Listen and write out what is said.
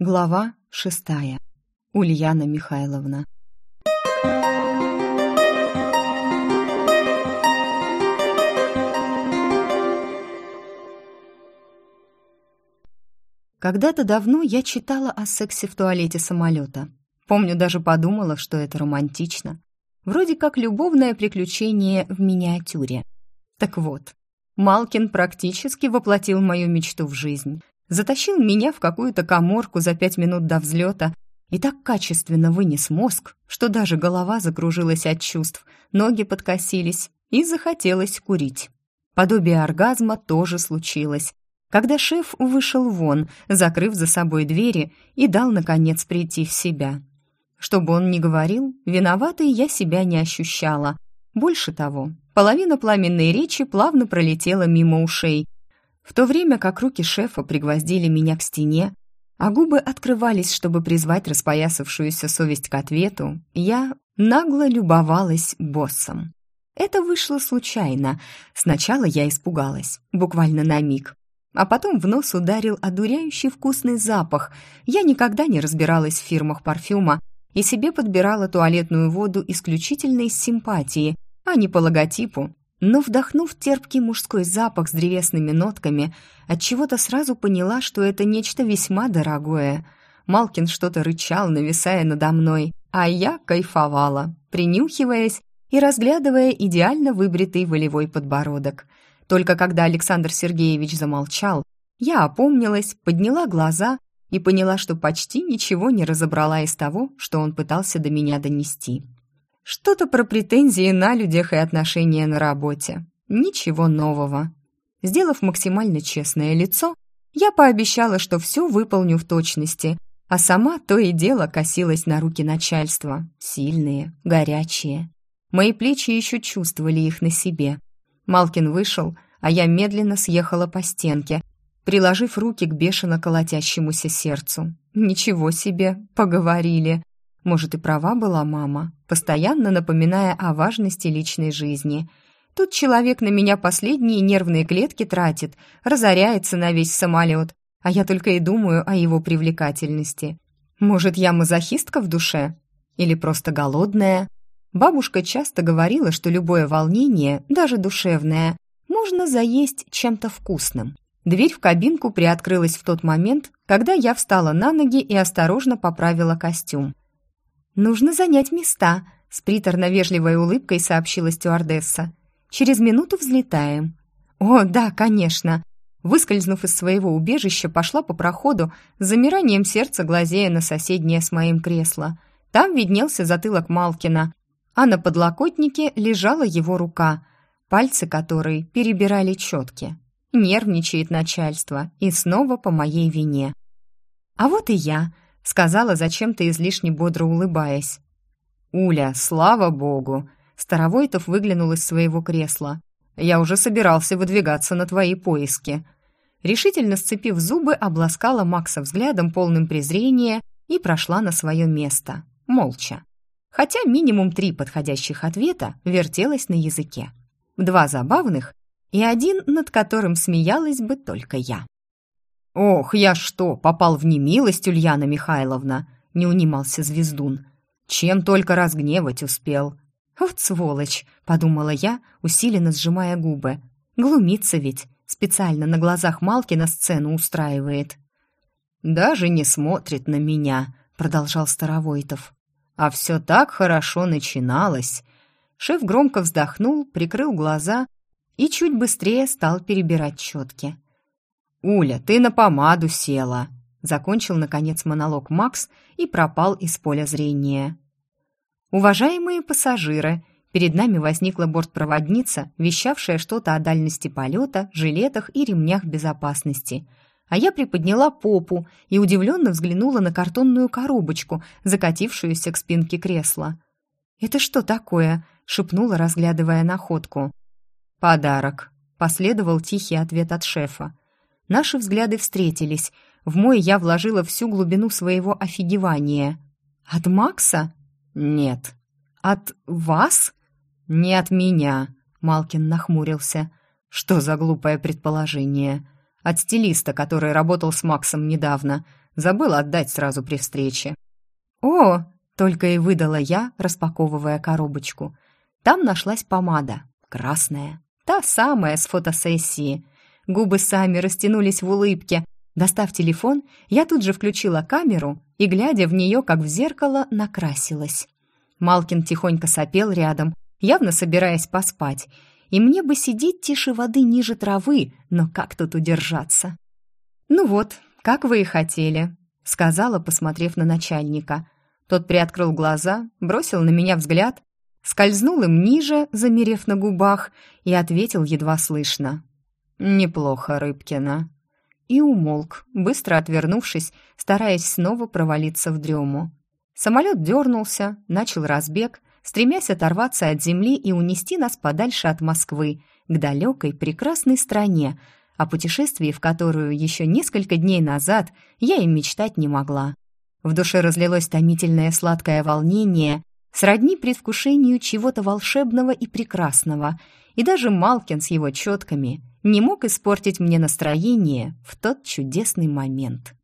Глава шестая. Ульяна Михайловна. Когда-то давно я читала о сексе в туалете самолета. Помню, даже подумала, что это романтично. Вроде как любовное приключение в миниатюре. Так вот, Малкин практически воплотил мою мечту в жизнь. Затащил меня в какую-то коморку за пять минут до взлета и так качественно вынес мозг, что даже голова закружилась от чувств, ноги подкосились и захотелось курить. Подобие оргазма тоже случилось, когда шеф вышел вон, закрыв за собой двери и дал, наконец, прийти в себя. Что бы он ни говорил, виноватой я себя не ощущала. Больше того, половина пламенной речи плавно пролетела мимо ушей, в то время как руки шефа пригвоздили меня к стене, а губы открывались, чтобы призвать распоясавшуюся совесть к ответу, я нагло любовалась боссом. Это вышло случайно. Сначала я испугалась, буквально на миг. А потом в нос ударил одуряющий вкусный запах. Я никогда не разбиралась в фирмах парфюма и себе подбирала туалетную воду исключительно из симпатии, а не по логотипу. Но вдохнув терпкий мужской запах с древесными нотками, отчего-то сразу поняла, что это нечто весьма дорогое. Малкин что-то рычал, нависая надо мной, а я кайфовала, принюхиваясь и разглядывая идеально выбритый волевой подбородок. Только когда Александр Сергеевич замолчал, я опомнилась, подняла глаза и поняла, что почти ничего не разобрала из того, что он пытался до меня донести. Что-то про претензии на людях и отношения на работе. Ничего нового. Сделав максимально честное лицо, я пообещала, что все выполню в точности, а сама то и дело косилась на руки начальства. Сильные, горячие. Мои плечи еще чувствовали их на себе. Малкин вышел, а я медленно съехала по стенке, приложив руки к бешено колотящемуся сердцу. Ничего себе, поговорили. Может, и права была мама, постоянно напоминая о важности личной жизни. Тут человек на меня последние нервные клетки тратит, разоряется на весь самолет, а я только и думаю о его привлекательности. Может, я мазохистка в душе? Или просто голодная? Бабушка часто говорила, что любое волнение, даже душевное, можно заесть чем-то вкусным. Дверь в кабинку приоткрылась в тот момент, когда я встала на ноги и осторожно поправила костюм. «Нужно занять места», — с приторно-вежливой улыбкой сообщила стюардесса. «Через минуту взлетаем». «О, да, конечно». Выскользнув из своего убежища, пошла по проходу, с замиранием сердца глазея на соседнее с моим кресло. Там виднелся затылок Малкина, а на подлокотнике лежала его рука, пальцы которой перебирали четки. Нервничает начальство, и снова по моей вине. А вот и я — сказала, зачем-то излишне бодро улыбаясь. «Уля, слава богу!» Старовойтов выглянул из своего кресла. «Я уже собирался выдвигаться на твои поиски». Решительно сцепив зубы, обласкала Макса взглядом, полным презрения, и прошла на свое место, молча. Хотя минимум три подходящих ответа вертелось на языке. Два забавных и один, над которым смеялась бы только я. «Ох, я что, попал в немилость, Ульяна Михайловна?» — не унимался Звездун. «Чем только разгневать успел». «Вот сволочь!» — подумала я, усиленно сжимая губы. «Глумится ведь, специально на глазах Малкина сцену устраивает». «Даже не смотрит на меня», — продолжал Старовойтов. «А все так хорошо начиналось». Шеф громко вздохнул, прикрыл глаза и чуть быстрее стал перебирать четки. «Уля, ты на помаду села!» Закончил, наконец, монолог Макс и пропал из поля зрения. «Уважаемые пассажиры!» Перед нами возникла бортпроводница, вещавшая что-то о дальности полета, жилетах и ремнях безопасности. А я приподняла попу и удивленно взглянула на картонную коробочку, закатившуюся к спинке кресла. «Это что такое?» — шепнула, разглядывая находку. «Подарок», — последовал тихий ответ от шефа. Наши взгляды встретились. В мой я вложила всю глубину своего офигевания. «От Макса?» «Нет». «От вас?» «Не от меня», — Малкин нахмурился. «Что за глупое предположение?» «От стилиста, который работал с Максом недавно. Забыл отдать сразу при встрече». «О!» — только и выдала я, распаковывая коробочку. Там нашлась помада, красная, та самая с фотосессии. Губы сами растянулись в улыбке. Достав телефон, я тут же включила камеру и, глядя в нее, как в зеркало, накрасилась. Малкин тихонько сопел рядом, явно собираясь поспать, и мне бы сидеть тише воды ниже травы, но как тут удержаться? «Ну вот, как вы и хотели», — сказала, посмотрев на начальника. Тот приоткрыл глаза, бросил на меня взгляд, скользнул им ниже, замерев на губах, и ответил едва слышно. «Неплохо, Рыбкина». И умолк, быстро отвернувшись, стараясь снова провалиться в дрему. Самолет дернулся, начал разбег, стремясь оторваться от земли и унести нас подальше от Москвы, к далекой прекрасной стране, о путешествии, в которую еще несколько дней назад я и мечтать не могла. В душе разлилось томительное сладкое волнение, сродни предвкушению чего-то волшебного и прекрасного, и даже Малкин с его четками не мог испортить мне настроение в тот чудесный момент.